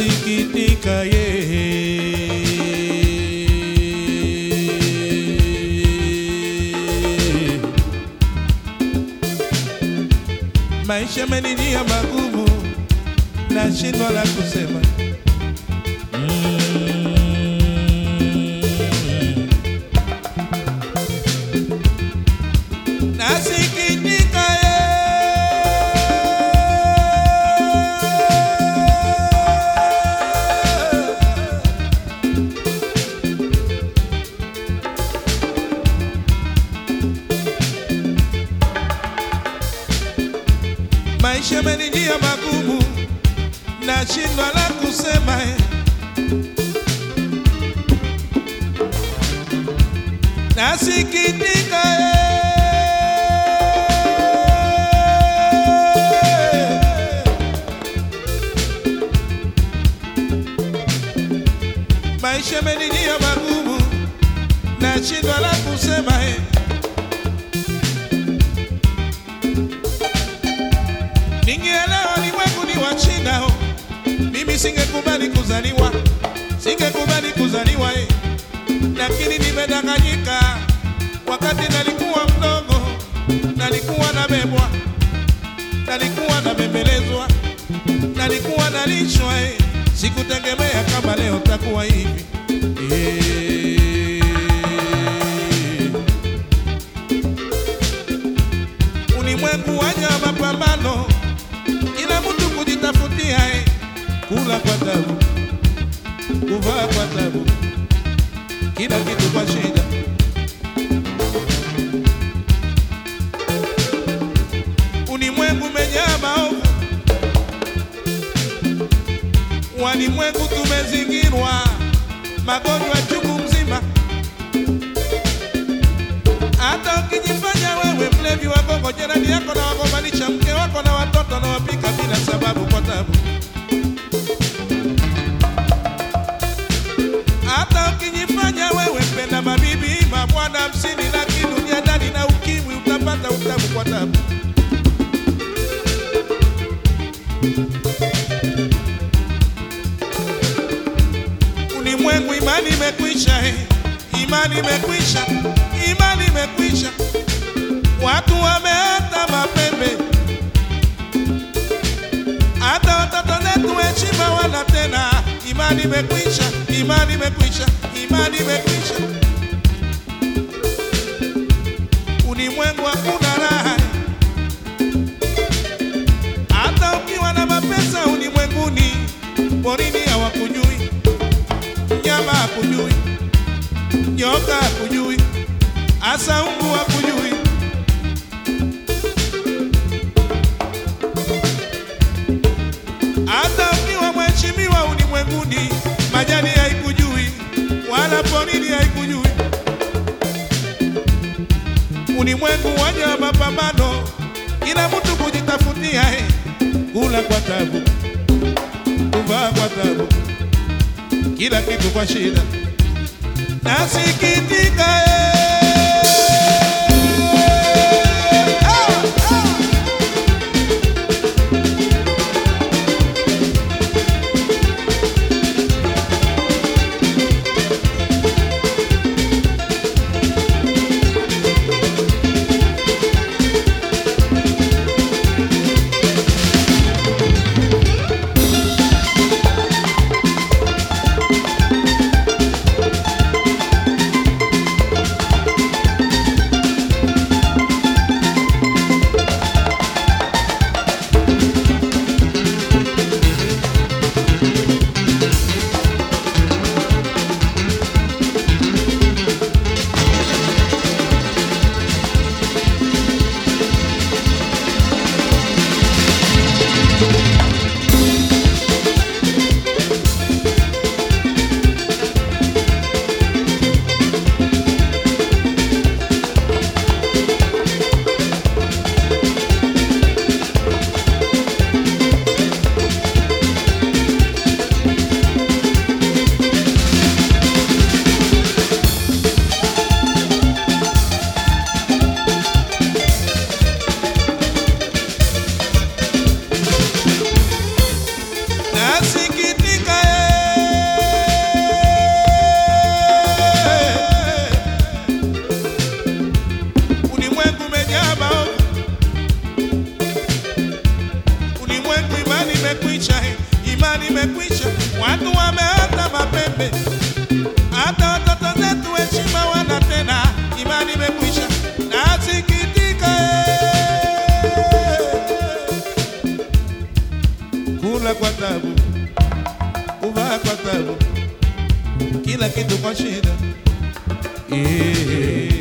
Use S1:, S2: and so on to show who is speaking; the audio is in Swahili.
S1: sikitikai maisha menini ya magumu nashindwa la kusema. Maisha menijia magumu nashindwa la kusema eh. nasikitika eh. maisha menijia magumu nashindwa la kusema eh. Oh. mimi singekubali kuzaliwa singekubali kuzaliwa eh. lakini nimedanganyika wakati nalikuwa mdogo nalikuwa nabebwa nalikuwa nabembelezwa nalikuwa nalishwa eh. sikutegemea kama leo takuwa hivi eh. ulimwengu waja mapambano, kujitafutia, eh, kula kwa tabu, kuvaa kwa tabu, kila kitu kwa shida. Ulimwengu umejaa maovu, walimwengu tumezingirwa, magonjwa kwa. Ulimwengu imani imekwisha, eh. imani imekwisha, imani imekwisha, watu wameata mapembe, hata watoto wetu heshima wala tena. Imani imekwisha, imani imekwisha, imani imekwisha. Ulimwengu hakuna porini hawakujui, nyama hakujui nyoka hakujui, hasa umbu hakujui. Hata ukiwa mheshimiwa ulimwenguni, majani haikujui wala porini haikujui. Ulimwengu waja wa mapambano, kila mtu kujitafutia, eh, kula kwa tabu, kuvaa kwa tabu, kila kitu kwa shida nasikitika eh. Watu wameata mapembe, hata watoto zetu heshima wana tena, imani imekwisha. Nasikitika kula kwa tabu, kuvaa kwa tabu, kila kitu kwa shida eh.